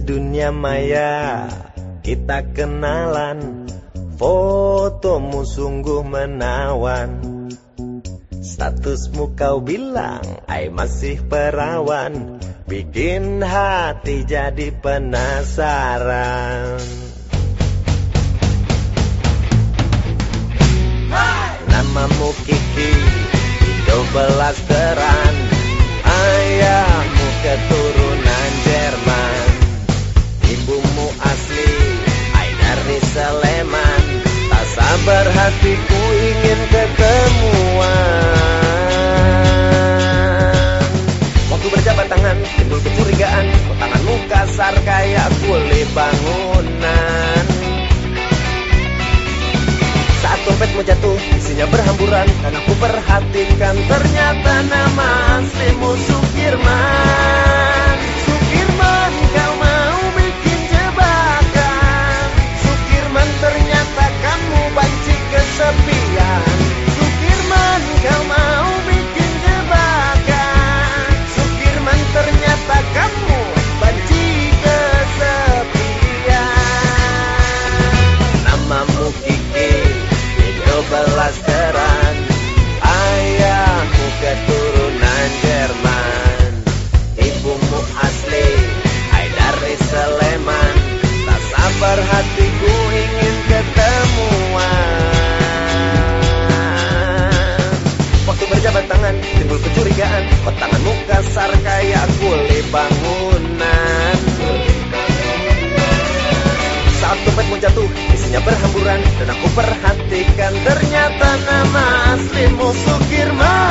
dunia maya. Kita kenalan Fotomu sungguh menawan. Statusmu kau bilang Ai masih perawan. Bikin hati jadi penasaran. Namamu Kiki belas teran. Ayahmu keturunan Sleman Tak sabar hatiku ingin ketemuan. Waktu berjabat tangan timbul kecurigaan. Tanganmu kasar kayak kulit bangunan. Saat dompetmu jatuh, isinya berhamburan. Dan aku perhatikan ternyata nama aslimu Sukirman Sabar hatiku ingin ketemuan. Waktu berjabat tangan timbul kecurigaan. Kok tanganmu kasar kayak kulit bangunan? Saat dompetmu jatuh, isinya berhamburan. Dan aku perhatikan ternyata nama aslimu Sukirman